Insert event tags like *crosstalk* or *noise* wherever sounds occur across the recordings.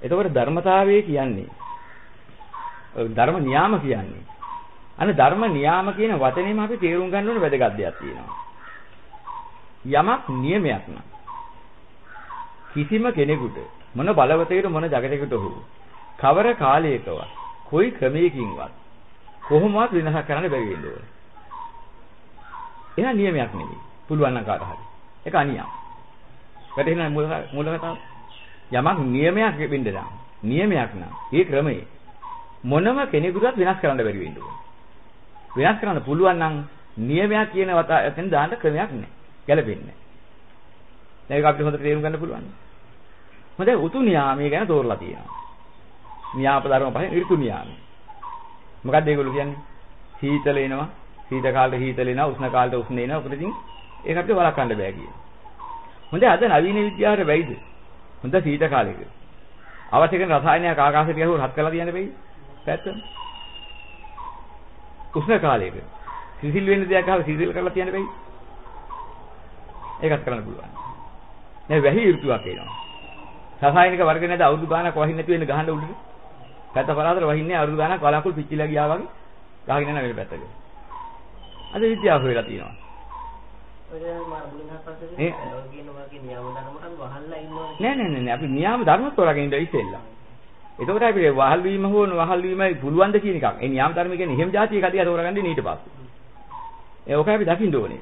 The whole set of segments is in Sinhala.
එතකොට ධර්මතාවය කියන්නේ ධර්ම නියාම කියන්නේ. අනේ ධර්ම නියාම කියන වචනේම අපි තේරුම් ගන්න ඕනේ වැදගත් දෙයක් තියෙනවා. යමක් නියමයක් නම් කිසිම කෙනෙකුට මොන බලවතේට මොන జగතයකට හෝ කවර කාලයකවත් කොයි ක්‍රමයකින්වත් කොහොමවත් වෙනසක් කරන්න බැරි වෙන්න ඕනේ. එහෙනම් නියමයක් නෙවෙයි. පුළුවන් නම් කාට හරි. ඒක අනියම්. වැටෙන මූල මූල කතාව. යමක් නියමයක් වෙන්න නම් නියමයක් නම් ඒ ක්‍රමයේ මොනම කෙනෙකුටවත් වෙනස් කරන්න බැරි වෙන්න ඕනේ. වෙනස් කරන්න පුළුවන් නම් නියමයක් කියන වතෙන් දාන්න ක්‍රමයක් නැහැ. ගැලපෙන්නේ නැහැ. දැන් ඒක අපිට හොඳට තේරුම් ගන්න පුළුවන්. හොඳයි උතු නියාමයේ ගැන තෝරලා තියෙනවා. නියාප ධර්ම පහෙන් ඍතු නියාමය. මොකක්ද ඒගොල්ලෝ කියන්නේ? සීතල එනවා, සීත කාලේ සීතල එනවා, උෂ්ණ කාලේ උෂ්ණ එනවා. උකට ඉතින් ඒක අපිට වළක්වන්න බෑ කියන. හොඳයි අද නවීන විද්‍යාවට බැයිද? හොඳ සීත කාලෙක. අවශ්‍ය කරන රසායනයක් ආකාශයට ගහුවොත් හත් කළා තියන්න බැයි? පැත්තම. උෂ්ණ කාලයක. සිසිල් වෙන්න දෙයක් ආව සිසිල් කරලා තියන්න බැයි? ඒකත් කරන්න පුළුවන්. දැන් වැහි ඍතුවක් එනවා. රසායනික වර්ග නැද අවුරුදු ගාණක් වහින්න නැති වෙන්න ගහන්න උඩට. පැත්ත පරාතර වහින්නේ අවුරුදු ගාණක් වලාකුළු පිච්චිලා ගියා වගේ ගහගෙන යන වෙල පැත්තක. අද විද්‍යාව හොයලා තියෙනවා. නෑ නෑ නෑ අපි නියම ධර්ම තෝරාගෙන ඉඳලා ඉතිෙල්ලා. එතකොට අපි වහල් වීම හෝ නොවහල් වීමයි පුළුවන්ද කියන එකක්. ඒ නියම ධර්ම කියන්නේ එහෙම જાතිය කඩිය තෝරාගන්න ඊට පස්සේ. ඒ ඔක අපි දකින්න ඕනේ.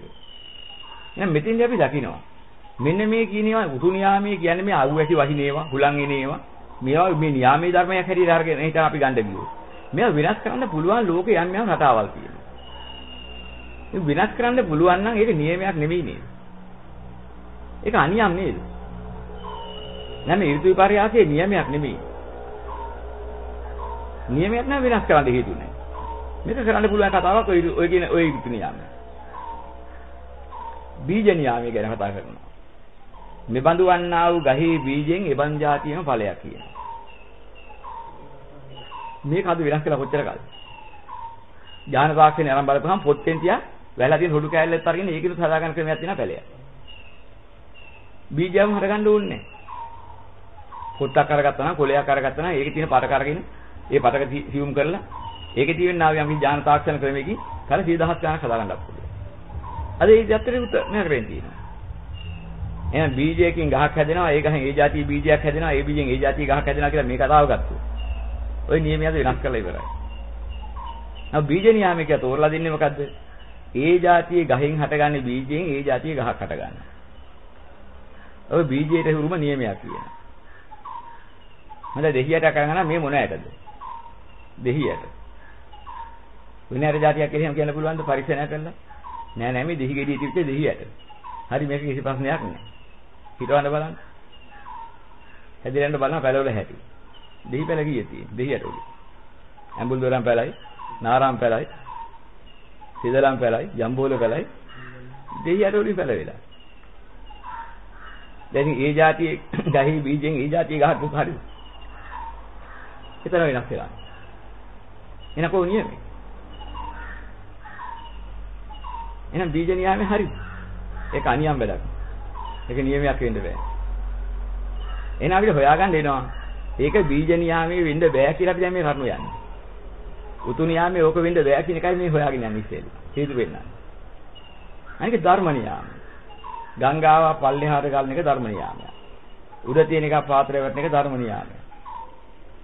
එහෙනම් මෙතෙන්දී අපි දකිනවා. මෙන්න මේ කියනවා උතු නියාමයේ කියන්නේ මේ අවු ඇති වහිනේවා, හුලං එනේවා. මේවා මේ නියාමයේ ධර්මයක් හැටියට අරගෙන හිටා අපි ගන්න බියෝ. මේවා වෙනස් කරන්න පුළුවන් ලෝකේ යම් යම් රටාවල් තියෙනවා. මේ වෙනස් කරන්න පුළුවන් නම් ඒක නියමයක් නෙමෙයි නේද? ඒක අනියම් නේද? නැම ඍතු විපර්යාසයේ නියමයක් නෙමෙයි. නියමයක් නම් වෙනස් කරන්න හේතු නැහැ. මේක කරන්න පුළුවන් කතාවක් ඔය ඔය කියන ඔය ඍතු නියාමය. බීජ නියාමය ගැන කතා කරනවා. මෙබඳු වන්නා වූ ගහේ බීජෙන් එබන් જાතියම ඵලයක් කියනවා. මේක අද වෙනස් කළා කොච්චර කාලෙ. ඥාන තාක්ෂණය අරන් බලපුවහම පොත්තෙන් තියා වැලලා තියෙන හොඩු කෑල්ලත් අරගෙන ඒකිනුත් හදා ගන්න ක්‍රමයක් තියෙනවා පැලයක්. බීජයම හරගන්න ඕනේ නැහැ. පොත්තක් අරගත්තා නම් කොලයක් අරගත්තා නම් ඒකේ තියෙන පටක අරගෙන ඒ පටක සියුම් කරලා ඒකේ තියෙන ආව යම් ඥාන තාක්ෂණ ක්‍රමයකින් කල 10000ක් ගණන් හදා ගන්නත් පුළුවන්. අද ඒ දැත්තරේ උත්තර නෑ වෙන්නේ තියෙනවා. එහෙනම් බීජයකින් ගහක් හැදෙනවා ඒ ගහෙන් ඒ જાතිය බීජයක් හැදෙනවා ඒ බීජෙන් ඒ જાතිය ගහක් හැදෙනවා කියලා මේ කතාව ගත්තොත්. ওই නියමය අද වෙනස් කරලා ඉවරයි. නැව බීජ නියාමකයා තෝරලා දෙන්නේ මොකද්ද? ඒ જાතියේ ගහෙන් හටගන්නේ බීජයෙන් ඒ જાතියේ ගහක් හටගන්නවා. ඔය බීජයට හුරුම නියමයක් කියනවා. මම දෙහියට අකරගෙන මේ මොන ඇටද? දෙහියට. වෙන ඇට જાතියක් කියලා එහෙම කියන්න පුළුවන්ද පරික්ෂණය කළා? නෑ නෑ මේ දෙහි ගෙඩිය තිබ්බේ දෙහියට. හරි මේක කිසි ප්‍රශ්නයක් නෑ. හිතවන්න බලන්න. හැදිරෙන්න බලන්න පැලවල හැටි. දෙහි පැල කීයේ තියෙන්නේ? දෙහියට උඩ. ඇඹුල් දොරම් පැලයි, නාරාම් පැලයි, සිදලම් පැලයි, ජම්බෝල පැලයි දෙහියට උඩින් පැල වෙලා. දැන් ඒ જાතියේ *coughs* ගහේ බීජෙන් ඒ જાතිය ගහක් හරි. එතන වෙනස් වෙලා. එනකෝ නියමයි. එහෙනම් බීජ නියාමේ හරි. ඒක අනියම් වැඩක්. ඒක නියමයක් වෙන්න බෑ. එහෙනම් අපිට හොයාගන්න එනවා. ඒක බීජ නියාමයේ වෙන්න බෑ කියලා අපි දැන් මේ කරුණු යන්නේ. උතු නියාමයේ ඕක වෙන්න බෑ කියන එකයි මේ හොයාගෙන යන්නේ ඉස්සෙල්ලා. හේතු වෙන්නන්නේ. අනික ධර්ම නියාම. ගංගාව පල්ලෙහාට ගලන එක ධර්ම නියාමයක්. උඩ තියෙන එක පාත්‍රය වටන එක ධර්ම නියාමයක්.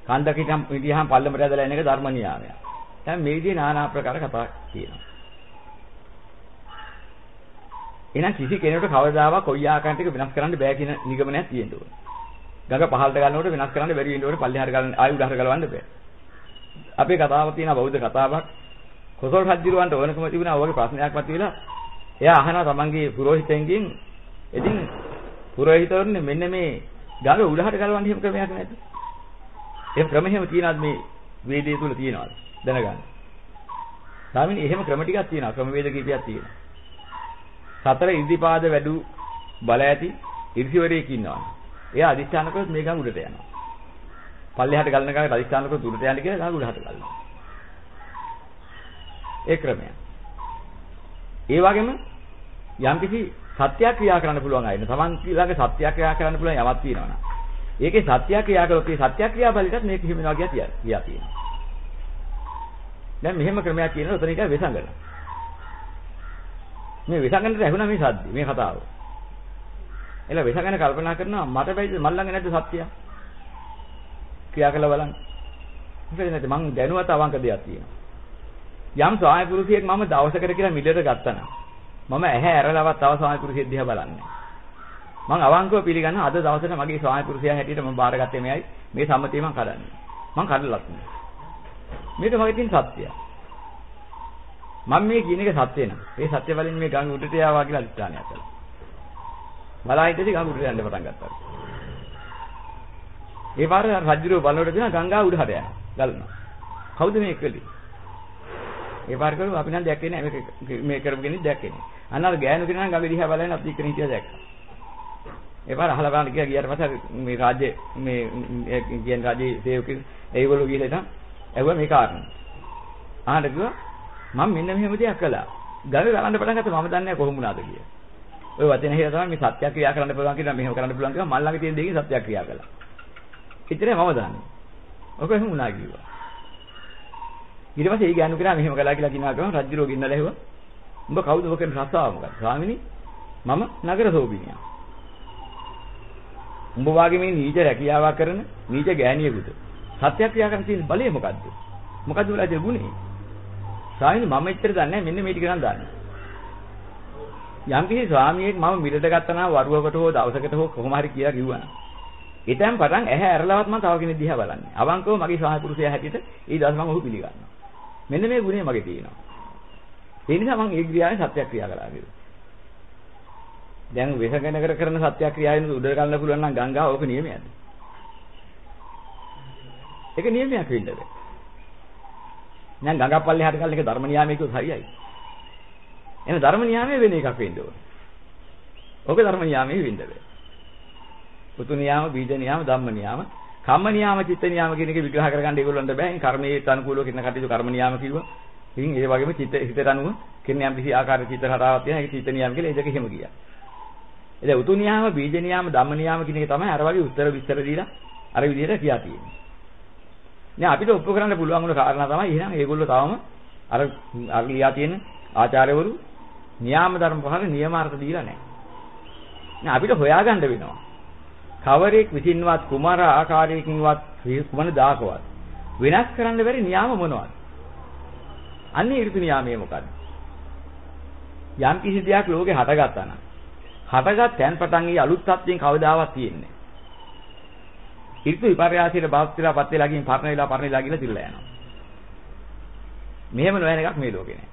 කන්දක හිටම් ඉතිහාම පල්ලමට ඇදලා එන එක ධර්ම නියාමයක්. දැන් මේ විදිහේ নানা ආකාර කතා තියෙනවා. එහෙනම් කිසි කෙනෙකුට කවදාවත් කොයි ආකාරයකට වෙනස් කරන්න බෑ කියන නිගමනයක් තියෙන්න ඕනේ. ගඟ පහළට ගලනකොට වෙනස් කරන්න බැරි වෙන්න ඕනේ පල්ලෙහාට ගලන ආයු උඩහට ගලවන්න බෑ. අපේ කතාවක් තියෙනවා බෞද්ධ කතාවක්. කොසල් රජුරවන්ට ඕනකම තිබුණා ඔයගේ ප්‍රශ්නයක් මතුවෙලා එයා අහනවා තමන්ගේ පුරোহিතෙන්ගෙන් ඉතින් පුරোহিතවරුනේ මෙන්න මේ ගඟ උඩහට ගලවන්න එහෙම ක්‍රමයක් නැද්ද? එහෙම ක්‍රම එහෙම තියනවාද මේ වේදයේ තුල තියනවාද? දැනගන්න. ස්වාමීනි එහෙම ක්‍රම ටිකක් තියෙනවා. ක්‍රම වේද කීපයක් තියෙනවා. සතර ඉර්ධිපාද වැඩු බල ඇති ඉර්ධිවරයෙක් ඉන්නවා. එයා අදිස්ථාන කරොත් මේ ගඟ උඩට යනවා. පල්ලෙහාට ගලන ගඟ අදිස්ථාන කරොත් උඩට යන්න කියලා ගඟ උඩට ගලනවා. ඒ ක්‍රමය. ඒ වගේම යම්කිසි සත්‍යයක් ක්‍රියා කරන්න පුළුවන් අය ඉන්න. Taman ළඟ සත්‍යයක් ක්‍රියා කරන්න පුළුවන් යමක් තියෙනවනම්. ඒකේ සත්‍ය ක්‍රියා කළොත් ඒ සත්‍ය ක්‍රියා බලයටත් මේක හිම වෙනවා කියලා කියා තියෙනවා. දැන් මෙහෙම ක්‍රමයක් කියනවා උතන එක වෙසඟන. මේ වෙසඟනට ඇහුණා මේ සද්ද මේ කතාව. එලා වෙසඟන කල්පනා කරනවා මට බැයිද මල්ලංගේ නැද්ද සත්‍යය? ක්‍රියා කළ බලන්න. මොකද නැත්නම් මං දැනුවත් අවංක දෙයක් තියෙනවා. යම් ස්වාමි පුරුෂයෙක් මම දවසකට කියලා මිලට ගත්තා නම් මම ඇහැ ඇරලවත් තව ස්වාමි පුරුෂයෙක් දිහා බලන්නේ. මං අවංකව පිළිගන්න අද දවසට මගේ ස්වාමි පුරුෂයා හැටියට මම බාරගත්තේ මෙයයි මේ සම්මතිය මං කඩන්නේ. මං කඩලත් නෑ. මේක මගේ තියෙන සත්‍යය. මම මේ කියන එක සත්‍ය නෑ. ඒ සත්‍ය වලින් මේ ගඟ උඩට යාවා කියලා අදිස්ථානයක් කළා. බලා හිටියදී ගඟ උඩට යන්න පටන් ගත්තා. ඒ පාර රජුරෝ බලනකොට දෙන ගංගා උඩ හර යනවා. ගලනවා. කවුද මේ කළේ? ඒ පාර කරු අපි නම් දැක්කේ නෑ මේක මේ කරපු කෙනෙක් දැක්කේ නෑ. අන්න අර ගෑනු කෙනා නම් ගඟ දිහා බලන අපි කෙනෙක් හිටියා දැක්කා. ඒ පාර අහලා බලන්න ගියා ගියාට පස්සේ මේ රාජ්‍ය මේ කියන රාජ්‍යයේ සේවකයෝ ඒගොල්ලෝ ගිහලා ඉතින් ඇහුවා මේ කාරණා. අහන්න කිව්වා මම මෙන්න මෙහෙම දෙයක් කළා. ගඟ ගලන්න පටන් ගත්තා මම දන්නේ නැහැ කොහොම වුණාද කියලා. ඔය වචන හිර තමයි මේ සත්‍ය ක්‍රියා කරන්න පුළුවන් කියලා මෙහෙම කරන්න පුළුවන් කියලා මල් ළඟ තියෙන දෙයකින් සත්‍ය ක්‍රියා කළා. ඉතින් මම දන්නේ. ඔක එහෙම වුණා කිව්වා. ඊට පස්සේ ඒ ගෑනු කෙනා මෙහෙම කළා කියලා කිනා කරන රජ්ජුරෝ ගින්නලා ඇහුවා. උඹ කවුද ඔබ කියන රස්සාව මොකක්ද? ස්වාමිනී මම නගර සෝබිනියා. උඹ වාගේ මේ නීච රැකියාවක් කරන නීච ගෑණියෙකුට සත්‍ය ක්‍රියා කරන්න තියෙන බලය මොකද්ද? මොකද්ද උඹලා තියෙන ගුණේ? ස්වාමිනී මම එච්චර දන්නේ නැහැ මෙන්න මේ ටික නම් දන්නේ. යම් කිසි ස්වාමියෙක් මම මිලට ගත්තා නම් වරුවකට හෝ දවසකට හෝ කොහොම හරි කියලා කිව්වනම් ඊටම පටන් ඇහැ ඇරලවත් මම තව කෙනෙක් දිහා බලන්නේ. අවංකව මගේ ස්වාමි පුරුෂයා හැටියට ඒ දවස් මම ඔහු පිළිගන්නවා. මෙන්න මේ ගුණය මගේ තියෙනවා. ඒ නිසා මම ඒ ක්‍රියාවෙන් සත්‍යක්‍රියා කළා කියලා. දැන් වෙසගෙන කර කරන සත්‍යක්‍රියාවෙන් උඩ ගන්න පුළුවන් නම් ගංගාව ඕක නියමයක්ද? ඒක නියමයක් වෙන්න බෑ. දැන් ගංගා පල්ලේ හරි කල් එක ධර්ම නියාමයක හරියයි. එහෙනම් ධර්ම නියාමයේ වෙන එකක් වෙන්න ඕනේ. ඕක ධර්ම නියාමයේ වෙන්න බෑ. පුතු නියාම, බීජ නියාම, ධම්ම නියාම, කම්ම නියාම, චිත්ත නියාම කියන එක විග්‍රහ කරගන්න ඒගොල්ලන්ට බෑ. ඉතින් කර්මයට අනුකූලව කියන කටයුතු කර්ම නියාම කිව්වා. ඉතින් ඒ වගේම චිත්ත හිතට අනුව කියන යම් කිසි ආකාර චිත්ත හරාවක් තියෙන ඒක චිත්ත නියාම කියලා ඒක එහෙම ගියා. එද උතු නියාම, බීජ නියාම, ධම්ම නියාම කියන එක තමයි අර වගේ උත්තර විස්තර දීලා අර විදිහට කියා තියෙන්නේ. දැන් අපිට ඔප්පු කරන්න පුළුවන් වුණ කාරණා තමයි එහෙනම් ඒගොල්ලෝ තවම අර අර ලියා තියෙන ආචාර්යවරු නියාම ධර්ම පහල නියමාර්ථ දීලා නැහැ. දැන් අපිට හොයාගන්න වෙනවා. කවරෙක් විසින්වත් කුමාර ආකාරයකින්වත් කුමන දාකවත් වෙනස් කරන්න බැරි නියාම මොනවද? අන්නේ ඍතු නියාමයේ මොකද්ද? යම් කිසි දෙයක් ලෝකේ හටගත්තා නම් හටගත් තැන් පටන් ඊ අලුත් තත්ත්වයෙන් කවදාවත් තියෙන්නේ නැහැ. ඍතු විපර්යාසයට බාස් වෙලා පත් වෙලා ගින් පරණ වෙලා පරණ වෙලා ගිහලා තිරලා යනවා. මෙහෙම නොවන එකක් මේ ලෝකේ නැහැ.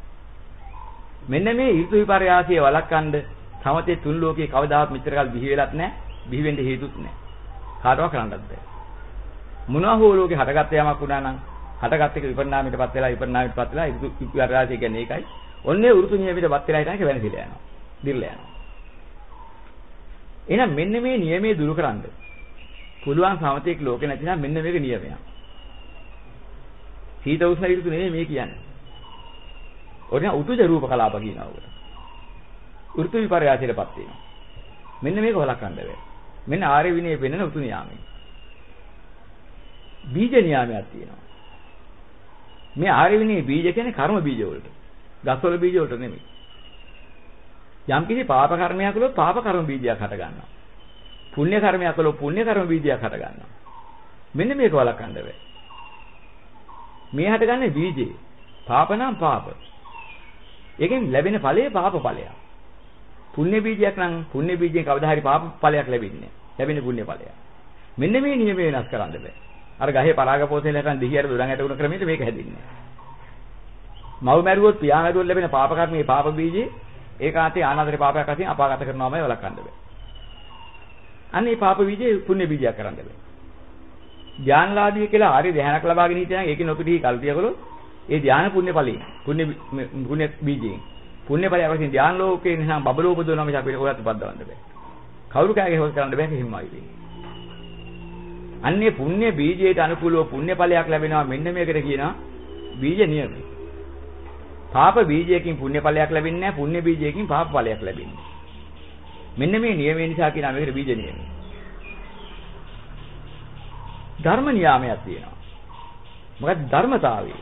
මෙන්න මේ ඍතු විපර්යාසයේ වළක්වන්න සමතේ තුන් ලෝකේ කවදාවත් මෙච්චර කල් බිහි වෙලත් නැහැ. බිහි වෙන්න හේතුත් නැහැ. කාටවත් කරන්නත් බෑ. මොනවා හෝ ලෝකේ හටගත්ත යමක් වුණා නම් හටගත් එක විපරිණාමයටපත් වෙලා විපරිණාමයටපත් වෙලා විපර්යාසය කියන්නේ ඒකයි. ඔන්නේ උරුතු නියමිතපත් වෙලා හිටන එක වෙනසිලා යනවා. දිර්ලා යනවා. එහෙනම් මෙන්න මේ නියමයේ දුරු කරන්න පුළුවන් සමතේක ලෝකේ නැතිනම් මෙන්න මේක නියමයක්. සීත උෂ්ණ ඍතු නෙමෙයි මේ කියන්නේ. ඔරින උතුජ රූප කලාප කියනවා උකට. ඍතු විපර්යාසයටපත් වෙනවා. මෙන්න මේක වළක්වන්න බෑ. මෙන්න ආර්ය විනය පෙන්වන උතු නියාමයි. බීජ නියාමයක් තියෙනවා. මේ ආර්ය විනය බීජ කියන්නේ කර්ම බීජ වලට. ගස්වල බීජ වලට නෙමෙයි. යම් කිසි පාප කර්මයක් කළොත් පාප කර්ම බීජයක් හට ගන්නවා. පුණ්‍ය කර්මයක් කළොත් පුණ්‍ය කර්ම බීජයක් හට ගන්නවා. මෙන්න මේක වළක්වන්න බෑ. මේ හටගන්නේ බීජේ. පාප නම් පාප. ඒකෙන් ලැබෙන ඵලය පාප ඵලයක්. පුණ්‍ය බීජයක් නම් පුණ්‍ය බීජයෙන් කවදා හරි පාප ඵලයක් ලැබෙන්නේ. ලැබෙන පුණ්‍ය ඵලයක්. මෙන්න මේ නියම වෙනස් කරන්න බෑ. අර ගහේ පරාග පෝෂණය කරන දිහියට දොරන් ඇටුන ක්‍රමයට මේක හැදින්නේ. මව් මැරුවොත් පියා මැරුවොත් ලැබෙන පාප කර්මයේ පාප බීජේ ඒකාන්තේ ආනන්දරේ පාපයක් අතින් අපාගත කරනවාමයි වළක්වන්න බෑ. අන්න ඒ පාප බීජේ පුණ්‍ය බීජයක් කරන්න බෑ. ධානලාභී කියලා ආර්ය ධ්‍යානක් ලබාගෙන හිටියනම් ඒකේ නොපිටි කල්පිය කළොත් ඒ ධ්‍යාන පුණ්‍ය ඵලයෙන් පුණ්‍ය පුණ්‍ය බීජයෙන් පුණ්‍ය ඵලයක් වශයෙන් ධ්‍යාන ලෝකේ නිසා බබලෝ උපදවනවා මිස අපිට ඔයත් උපදවන්න බෑ. කවුරු කෑගේ හොස් කරන්න බෑ කිසිමයි වෙන්නේ. අන්නේ පුණ්‍ය බීජයට අනුකූලව පුණ්‍ය ඵලයක් ලැබෙනවා මෙන්න මේකට කියනවා බීජ නියමයි. පාප බීජයකින් පුණ්‍ය ඵලයක් ලැබෙන්නේ නැහැ පුණ්‍ය බීජයකින් පාප ඵලයක් ලැබෙන්නේ. මෙන්න මේ නියමය නිසා කියනවා මේකට බීජ නියමයි. ධර්ම නියාමයක් තියෙනවා. මොකද ධර්මතාවය.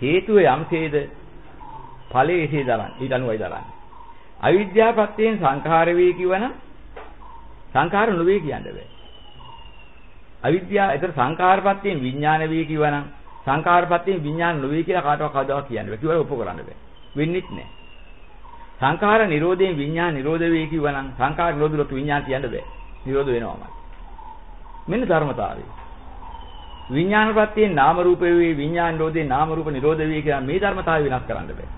හේතුව යම්සේද ඵලයේ එසේ දරන්නේ. ඊට අනුවයි දරන්නේ. අවිද්‍යාව ප්‍රත්‍යයෙන් සංඛාර වේ කියවනම් සංඛාර නොවේ කියන්න බෑ. අවිද්‍යාව ඒතර සංඛාරපත්‍යයෙන් විඥාන වේ කියවනම් සංඛාරපත්‍යයෙන් විඥාන නොවේ කියලා කාටවත් කවදාවත් කියන්න බෑ. කිව්වල ඔප්පු කරන්න බෑ. වෙන්නෙත් නෑ. සංඛාර නිරෝධයෙන් විඥාන නිරෝධ වේ කිව්වනම් සංඛාර නිරෝධලොත් විඥාන කියන්න බෑ. නිරෝධ වෙනවමයි. මෙන්න ධර්මතාවය. විඥානපත්‍යයෙන් නාම රූප වේ විඥාන නිරෝධයෙන් නාම රූප නිරෝධ වේ කියලා මේ ධර්මතාවය වෙනස් කරන්න බෑ.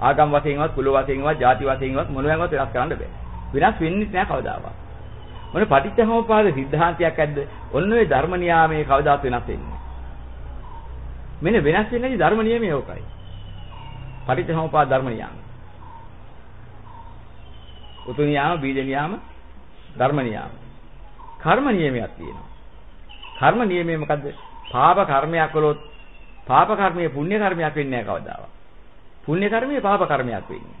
ආගම් වශයෙන්වත් කුල වශයෙන්වත් ಜಾති වශයෙන්වත් මොනවාවත් වෙනස් කරන්න බෑ. වෙනස් වෙන්නේ නැහැ කවදාවත්. මොන පටිච්චසමුප්පාද සිද්ධාන්තයක් ඇද්ද? ඔන්න ඔය ධර්ම නියාමයේ කවදාත් වෙනස් වෙන්නේ මෙන්න වෙනස් වෙන්නේ නැති ධර්ම නියමය ඕකයි. පටිච්චසමුප්පාද ධර්ම නියාම. උතු නියාම, බීජ නියාම, ධර්ම නියාම. කර්ම නියමයක් තියෙනවා. කර්ම නියමය මොකද්ද? පාප කර්මයක් කළොත් පාප කර්මයේ පුණ්‍ය කර්මයක් වෙන්නේ නැහැ කවදාවත්. පුණ්‍ය කර්මයේ පාප කර්මයක් වෙන්නේ.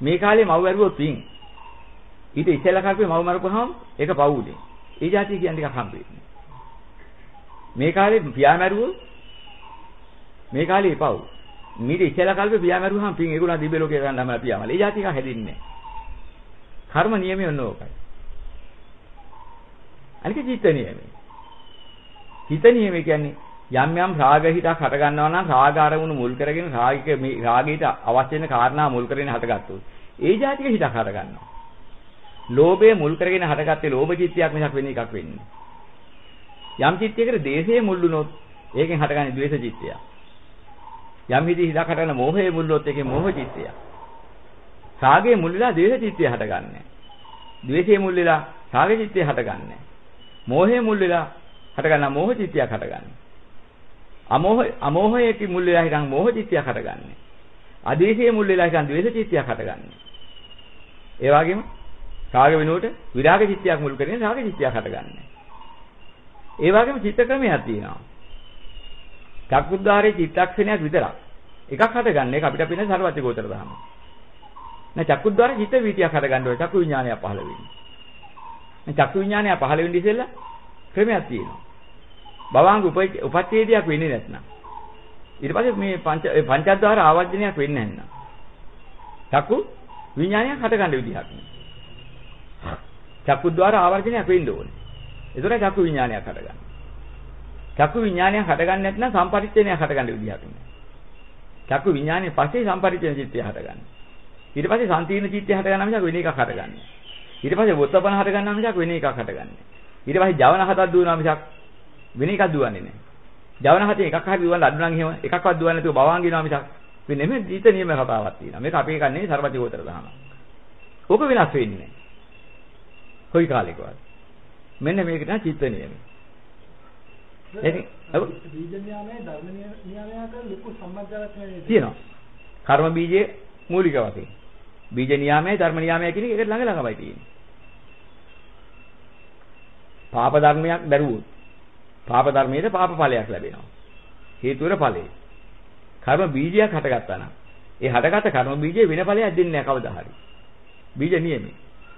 මේ කාලේ මව් ඇරුවොත් පින්. ඊට ඉස්සෙල්ලා කල්පේ මව් මරපුවාම ඒක පවුනේ. ඒ જાතිය කියන්නේ ටිකක් හම්බෙන්නේ. මේ කාලේ පියා මැරුවොත් මේ කාලේ පව්. මීට ඉස්සෙල්ලා කල්පේ පියා මැරුවාම පින් ඒගොල්ලෝ දිබ්බ ලෝකේ ගන්න තමයි පියාමල. ඒ જાතිය එක හැදෙන්නේ නැහැ. කර්ම නියමය ඔන්න ඕකයි. අනික චිත්ත නියමය. චිත්ත නියමය කියන්නේ යම් යම් රාග හිතක් හට ගන්නවා නම් රාග අරමුණු මුල් කරගෙන රාගික මේ රාගයට අවශ්‍ය වෙන කාරණා මුල් කරගෙන හටගත්තොත් ඒ જાතික හිතක් හට ගන්නවා. ලෝභය මුල් කරගෙන හටගත්තේ ලෝභ චිත්තයක් මිසක් වෙන එකක් වෙන්නේ. යම් චිත්තයකට දේශයේ මුල් වුණොත් ඒකෙන් හටගන්නේ ද්වේෂ චිත්තයක්. යම් හිතේ හිතක් හටගන්න මෝහයේ මුල් වුණොත් ඒකේ මෝහ චිත්තයක්. රාගයේ මුල් වෙලා ද්වේෂ චිත්තය හටගන්නේ. ද්වේෂයේ මුල් වෙලා රාග චිත්තය හටගන්නේ. මෝහයේ මුල් වෙලා හටගන්න මෝහ චිත්තයක් හටගන්නේ. අමෝහ අමෝහයේ මුල් වෙලා හිටන් මෝහ චිත්තයක් හටගන්නේ. අදේශයේ මුල් වෙලා හිටන් ද්වේෂ චිත්තයක් හටගන්නේ. ඒ වගේම රාග වෙනුවට විරාග චිත්තයක් මුල් කරගෙන රාග චිත්තයක් හටගන්නේ. ඒ වගේම චිත්ත ක්‍රමයක් තියෙනවා. චක්කුද්්වාරයේ චිත්තක්ෂණයක් විතරක්. එකක් හටගන්නේ ඒක අපිට පේන සර්වත්‍ය ගෝචර දහම. නැ චක්කුද්්වාරයේ චිත්ත වීතියක් හටගන්න ඕනේ චක්කු විඥානය පහළ වෙන්නේ. නැ චක්කු විඥානය පහළ වෙන්නේ ඉතින්ලා ක්‍රමයක් තියෙනවා. භවංග උපච්ඡේදයක් වෙන්නේ නැත්නම්. ඊට පස්සේ මේ පංච පංචද්වාර ආවර්ජනයක් වෙන්නේ නැත්නම්. චක්කු විඥානයක් හටගන්න විදිහක් නෑ. චක්කුද්්වාර ආවර්ජනයක් වෙන්න ඕනේ. ඒතර චක්කු විඥානයක් හටගන්න. චක්කු විඥානයක් හටගන්නේ නැත්නම් සම්පරිච්ඡේනයක් හටගන්න විදිහක් නෑ. චක්කු විඥානයේ පස්සේ සම්පරිච්ඡේන චිත්තය හටගන්න. ඊට පස්සේ සම්තීර්ණ චිත්තය හටගන්න මිසක් වෙන එකක් හටගන්නේ. ඊට පස්සේ වොත්තපන හටගන්න මිසක් වෙන එකක් හටගන්නේ. ඊට පස්සේ ජවන හතක් දුවනවා මිසක් වෙන එකක් දුවන්නේ නැහැ. ජවන හතේ එකක් හරි දුවන්න අඩු නම් එහෙම එකක්වත් දුවන්නේ නැතුව බවාංගිනවා මිසක් වෙන්නේ නෙමෙයි දීත නියම කතාවක් තියෙනවා. මේක අපේ එකක් නෙවෙයි සර්වති ගෝතර දහම. ඕක වෙනස් වෙන්නේ නැහැ. කොයි කාලෙකවත්. මෙන්න මේක තමයි චිත්ත නියමය. ඒක බීජ න්යාමයේ ධර්ම න්යාමයට ලොකු සම්බන්ධයක් නෙවෙයි. තියෙනවා. කර්ම බීජයේ මූලික වශයෙන්. බීජ න්යාමයේ ධර්ම න්යාමයේ කියන එක ළඟ ළඟමයි තියෙන්නේ. පාප ධර්මයක් දරුවොත් පාප ධර්මයේද පාප ඵලයක් ලැබෙනවා. හේතුවර ඵලේ. කර්ම බීජයක් හටගත්තා නම් ඒ හටගත්ත කර්ම බීජේ වෙන ඵලයක් දෙන්නේ නැහැ කවදා හරි. බීජ නියමයි.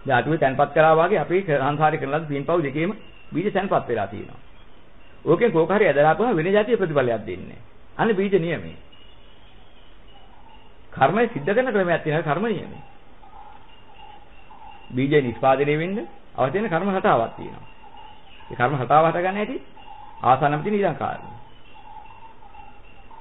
දැන් අටුවේ තැන්පත් කරා වගේ අපේ සංසාරේ කරන ලද පින්පව් දෙකේම බීජ තැන්පත් වෙලා තියෙනවා. ඕකෙන් කෝක හරි ඇදලා ආපුවම වෙන જાතිය ප්‍රතිඵලයක් දෙන්නේ. අන්න බීජ නියමයි. කර්මය සිද්ධ කරන ක්‍රමයක් තියෙනවා කර්ම නියමයි. බීජ නිෂ්පාදනය වෙන්න අවශ්‍ය වෙන කර්ම රටාවක් තියෙනවා. ඒ කර්ම රටාව හට ගන්න හැටි ආසන්නම තියෙන ඊළඟ.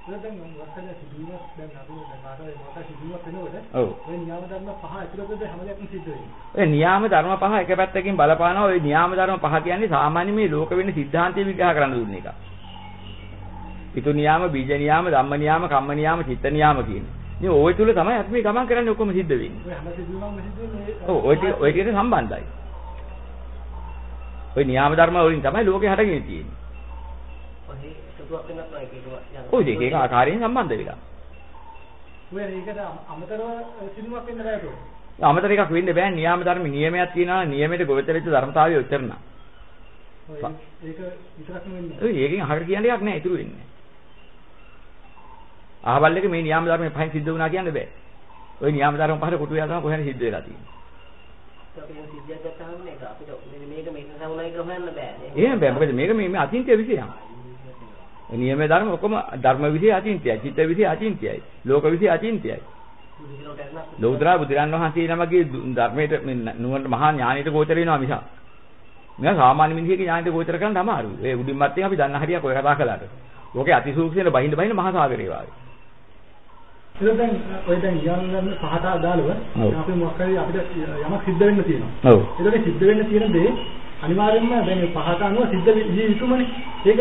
දැන් වස්සල සිදුවීමක් දැන් අද කාටද මොකක්ද සිදුවීමක් වෙනකොට ඔය නියම ධර්ම පහ ඇතුළතද හැම දෙයක්ම සිද්ධ වෙන්නේ. ඔය නියාම ධර්ම පහ එක පැත්තකින් බලපානවා. ඔය නියාම ධර්ම පහ කියන්නේ සාමාන්‍ය මේ ලෝක වෙන්න සිද්ධාන්තය විග්‍රහ කරන්න දුන්න එක. ඊතු නියාම, බීජ නියාම, ධම්ම නියාම, කම්ම නියාම, චිත්ත නියාම කියන්නේ. ඉතින් ওই තුල තමයි අපි මේ ගමන් කරන්නේ ඔක්කොම සිද්ධ වෙන්නේ. ඔය හැම සිදුවීමක්ම සිද්ධ වෙන්නේ ඔව් ඔය ටික ඔය ටිකට සම්බන්ධයි. ඔය නියාම ධර්ම වලින් තමයි ලෝකේ හටගෙන තියෙන්නේ. එකතුවක් වෙනත් නැහැ එකතුවක් ඔය දෙක එක ආකාරයෙන් සම්බන්ධ වෙලා. ඔය ඒකට අමතරව සිදුවක් වෙන්න බෑ ඒක. අමතර එකක් වෙන්න බෑ නියාම ධර්ම නියමයක් තියෙනවා නියමයට ගොවිතර වෙච්ච ධර්මතාවය. ඔය ඒක විතරක් නෙවෙන්නේ. ඔය ඒකෙන් අහකට කියන එකක් නෑ ඉතුරු වෙන්නේ. අහවල් එක මේ නියාම ධර්මයෙන් පහෙන් සිද්ධ වුණා කියන්න බෑ. ওই නියාම ධර්ම පහට කොටු වෙලා තමයි කොහෙන් සිද්ධ වෙලා තියෙන්නේ. අපි එහෙම බෑ මොකද මේක මේ මේ අචින්ත්‍ය විෂයක්. නියම ධර්ම ඔක්කොම ධර්ම විෂය අචින්ත්‍යයි, චිත්ත විෂය අචින්ත්‍යයි, ලෝක විෂය අචින්ත්‍යයි. ලෞතර බුදුරන් වහන්සේ නමගේ ධර්මයට නුවණට මහා ඥානෙට ගෝචර වෙනවා මිසක්. මෙයා සාමාන්‍ය මිනිහෙක්ගේ ඥානෙට ගෝචර කරන්න අමාරුයි. ඒ උඩින් මැත්තෙන් අපි දන්න හරියක් ඔය කතා කළාට. ඕකේ අතිසූක්ෂමන බහිඳ බහිඳ මහා සාගරේ වාගේ. ඒක දැන් ඔය දැන් ඊයන් පහට අදාළව. අපි මොකක් හරි අපිට යමක් සිද්ධ වෙන්න තියෙනවා. ඔව්. ඒකේ සිද්ධ වෙන්න තියෙන දේ අනිවාර්යෙන්ම දැන් මේ පහට අනුව සිද්ධ විය යුතුමනේ. ඒක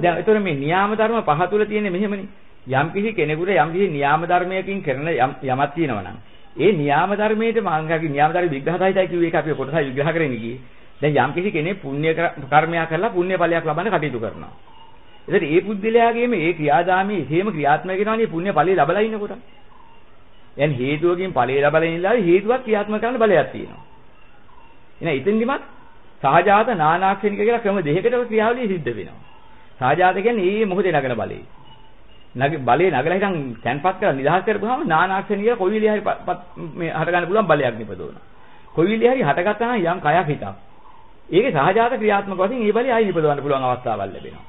දැන් ඒතර මේ න්‍යාම ධර්ම පහ තුල තියෙන්නේ මෙහෙමනේ. යම් කිසි කෙනෙකුට යම් කිසි න්‍යාම ධර්මයකින් කරන යම් යමක් තියෙනවා නම් ඒ න්‍යාම ධර්මයේට මාංගගේ න්‍යාම ධර්ම විග්‍රහයයි කිව්වේ ඒක අපි කොටසයි විග්‍රහ කරගෙන ගියේ. දැන් යම් කිසි කෙනෙක් පුණ්‍ය කර- කර්මයක් කරලා පුණ්‍ය ඵලයක් ලබන්න කටයුතු කරනවා. එතකොට ඒ පුද්ගලයාගේම ඒ ක්‍රියාදාමයේ හේම ක්‍රියාත්මක වෙනවනේ පුණ්‍ය ඵලය ලබලා ඉන්නකොට. දැන් හේතුවකින් ඵලය ලබලා ඉන්නලා හේතුවක් ක්‍රියාත්මක කරන්න බලයක් තියෙනවා. එහෙනම් ඉතින්දිමත් සහජාත නානාක්ෂණික කියලා ක්‍රම දෙකකට ඔය ක්‍රියාවලිය සිද්ධ වෙනවා. සහජාත කියන්නේ මේ මොහොතේ නගන බලය. නග බලේ නගලා හිටන් තැන්පත් කරලා නිදහස් කරපුවාම නානාක්ෂණික කොයි විදිහේ හරි ප- පත්- මේ හට ගන්න පුළුවන් බලයක් නිපදවනවා. කොයි විදිහේ හරි හටගත්තා නම් යම් කයක් හිතක්. ඒකේ සහජාත ක්‍රියාත්මක වශයෙන් ඒ බලය ආයි නිපදවන්න පුළුවන් අවස්ථාවක් ලැබෙනවා.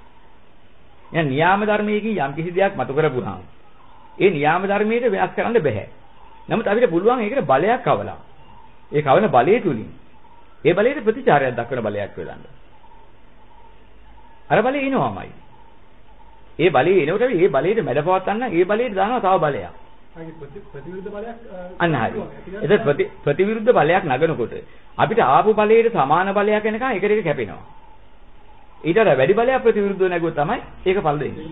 එහෙනම් නියාම ධර්මයකින් යම් කිසි දෙයක් මතු කරපුවාම ඒ නියාම ධර්මයට වෙනස් කරන්න බෑ. නමුත් අපිට පුළුවන් ඒකට බලයක් කවලා. ඒ කවන බලය තුලින් ඒ බලයට ප්‍රතිචාරයක් දක්වන බලයක් වෙලන්න. අර බලය එනවාමයි. ඒ බලය එනකොට ඒ බලයට මැඩපවත්තන්න ඒ බලයට දානවා තව බලයක්. ප්‍රතිවිරුද්ධ බලයක් අන්න හරි. එතකොට ප්‍රති ප්‍රතිවිරුද්ධ බලයක් නගනකොට අපිට ආපු බලයට සමාන බලයක් එනකන් එකට එක කැපෙනවා. ඊට වඩා වැඩි බලයක් ප්‍රතිවිරුද්ධව නැගුවොත් තමයි ඒක පළ දෙන්නේ.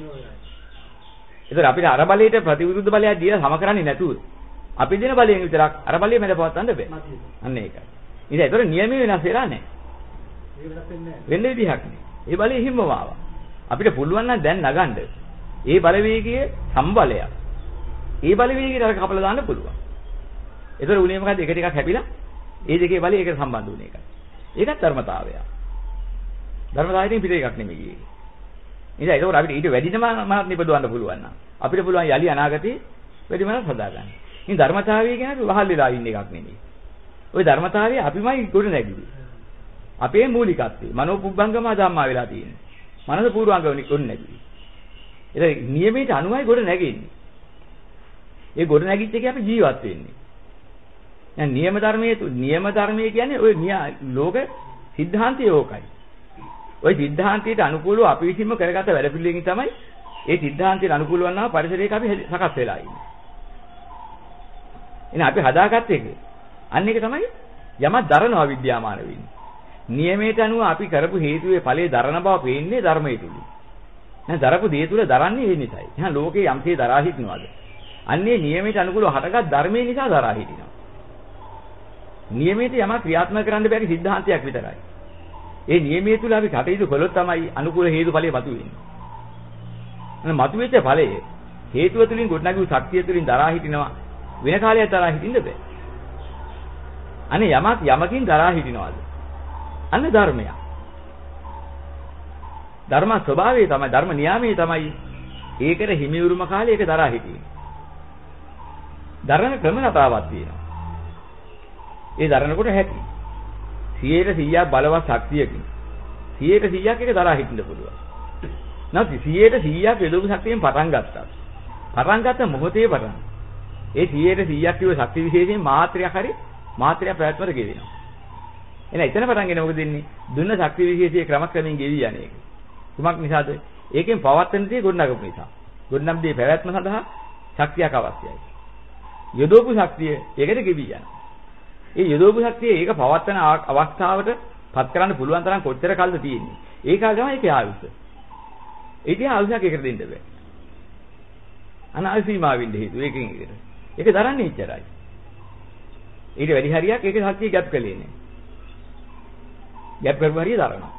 ඒතර අපිට අර බලයට ප්‍රතිවිරුද්ධ බලයක් දීලා සම කරන්නේ නැතුව අපි දෙන බලයෙන් විතරක් අර බලය මැඩපවත්තන්න බෑ. අන්න ඒකයි. ඉතින් ඒතර නියමයේ වෙනස් වෙලා නැහැ. ඒක වෙනස් වෙන්නේ නැහැ. වෙන්න විදිහක් නෑ. ඒ බලය හිම්මම ආවා. අපිට පුළුවන් නම් දැන් නගන්න. ඒ බලවේගයේ සම්බලයක්. ඒ බලවේගයට අර කපලා දාන්න පුළුවන්. ඒතර උනේ මොකද්ද? එක ටිකක් හැපිලා ඒ දෙකේ බලය එකට සම්බන්ධ වුණ එකයි. ඒකත් ධර්මතාවය. ධර්මතාවයෙන් පිට එකක් නෙමෙයි ඒක. ඉතින් ඒකෝර අපිට ඊට වැඩිම මනත් නිපදවන්න පුළුවන් නම් අපිට පුළුවන් යලි අනාගතේ වැඩි මනස් හදාගන්න. ඉතින් ධර්මතාවය කියන්නේ වහල් වෙලා ඉන්න එකක් නෙමෙයි. ওই ධර්මතාවය අපිමයි ගොඩ නැගුවේ. අපේ මූලිකත්වය. මනෝ පුබ්බංගම ධම්මා වෙලා තියෙන්නේ. මනස පූර්වාංගම ගොඩ නැගුවේ. ඒක නියමයට අනුවයි ගොඩ නැගෙන්නේ. ඒ ගොඩ නැගිච්ච එකේ අපි ජීවත් වෙන්නේ. දැන් නියම ධර්මයේ නියම ධර්මයේ කියන්නේ ওই ලෝක સિદ્ધාන්තය ඕකයි. ওই સિદ્ધාන්තයට අනුකූලව අපි විසින්ම කරගත වැඩ පිළිවෙලින් තමයි ඒ સિદ્ધාන්තයට අනුකූල වන්නා පරිසරයක අපි සකස් වෙලා ඉන්නේ. එහෙනම් අපි හදාගත්ත එක අන්න ඒක තමයි යමක් දරනවා විද්‍යාමාන වෙන්නේ. නියමයට අනුව අපි කරපු හේතුවේ ඵලයේ දරන බව පේන්නේ ධර්මයේ තුල. නෑ දරපු දේ තුල දරන්නේ ඒ නිසායි. එහෙනම් ලෝකේ යම්සේ දරා හිටිනවද? අන්නේ නියමයට අනුකූලව හටගත් ධර්මයේ නිසා දරා හිටිනවා. නියමයට යමක් ක්‍රියාත්මක කරන්න බැරි સિદ્ધාන්තයක් විතරයි. ඒ නියමයේ තුල අපි කටයුතු කළොත් තමයි අනුකූල හේතු ඵලයේ මතුවෙන්නේ. අන්න මතුවෙච්ච ඵලයේ හේතුව තුලින් ගොඩනැගු ශක්තිය තුලින් දරා හිටිනවා. වෙන කාලයක් දරා හිටින්න බෑ. අනේ යමක් යමකින් දරා හිටිනවද? අන්න ධර්මයක්. ධර්ම ස්වභාවය තමයි ධර්ම නියාමයේ තමයි ඒකට හිමි උරුම කාලේ ඒක දරා හිටියේ. දරන ක්‍රම රටාවක් තියෙනවා. ඒ දරනකොට හැටි 100ට 100ක් බලවත් ශක්තියකින් 100ට 100ක් ඒක දරා හිටින්න පුළුවන්. නැත්නම් 100ට 100ක් යොදපු ශක්තියෙන් පටන් ගත්තා. පටන් ගත්ත මොහොතේ පටන්. ඒ 100ට 100ක් කිව්ව ශක්ති විශේෂයෙන් මාත්‍රයක් හරි මාත්‍රයක් ප්‍රයත්නවල ගෙවෙනවා. එහෙනම් එතන පටන් ගෙන මොකද වෙන්නේ? දුන්න ශක්ති විශේෂයේ ක්‍රමක්‍රමයෙන් ගෙවි යන්නේ. කුමක් නිසාද? ඒකෙන් පවත්තන දේ ගොඩනගපු නිසා. ගොඩනම් දේ පැවැත්ම සඳහා ශක්තියක් අවශ්‍යයි. යොදවපු ශක්තිය ඒකට ගෙවි යනවා. ඒ යොදවපු ශක්තිය ඒක පවත්තන ආ- අවස්ථාවට පත් කරන්න පුළුවන් තරම් කොච්චර කල්ද තියෙන්නේ. ඒක තමයි ඒකේ ආයුෂ. ඒකේ ආයුෂයක් ඒකට දෙන්න බෑ. අනාසීමා වෙන්න හේතුව ඒකෙන් ඒකට. ඒක දරන්නේ ඉච්චරයි. ඊට වැඩි හරියක් ඒකේ ශක්තිය ගැප් කළේ නෑ. ගැප් කරපු හරිය දරනවා.